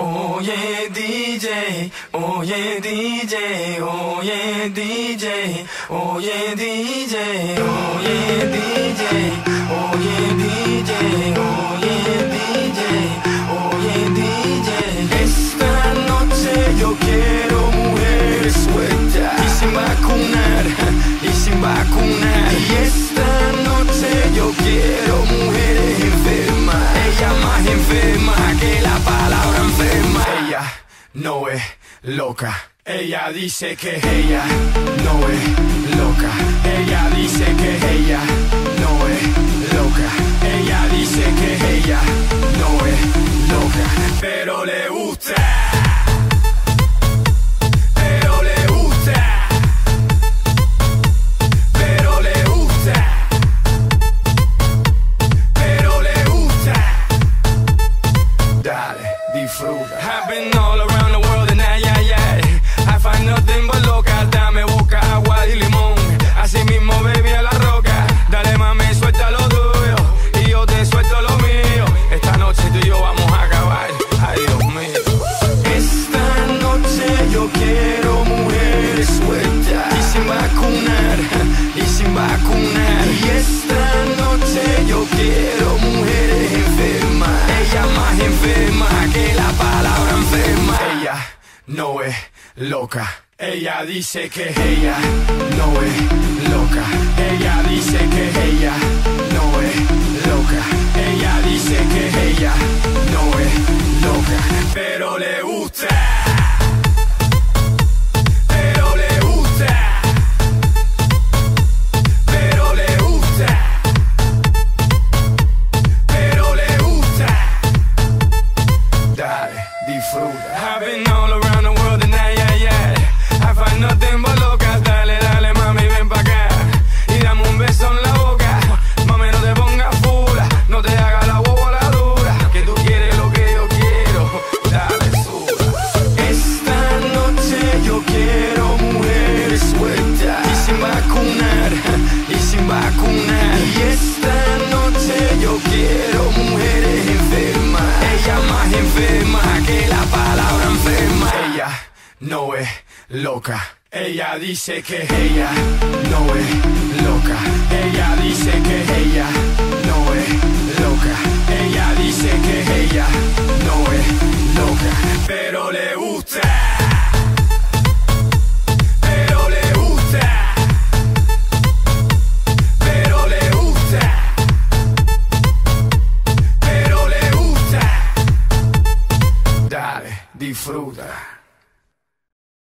Oye DJ, oye DJ, oye DJ, oye DJ, oye DJ, oye DJ, oye DJ, oye DJ. Esta noche yo quiero mujeres sueltas y sin vacunar, y sin vacunar. Y esta noche yo quiero mujeres enfermas, ella más enferma no es loca. Ella dice que ella no es loca. Ella dice que ella no es loca. Ella dice que ella no es loca. Pero le no es loca. Ella dice que ella no es loca. I've been all around the world and ay, ay, ay. I find nothing but locas. No es loca. Ella dice que ella no es loca. Ella dice que ella no es loca. Ella dice que ella no es loca. Pero le gusta. Pero le gusta. Pero le gusta. Pero le gusta. Dale, disfruta.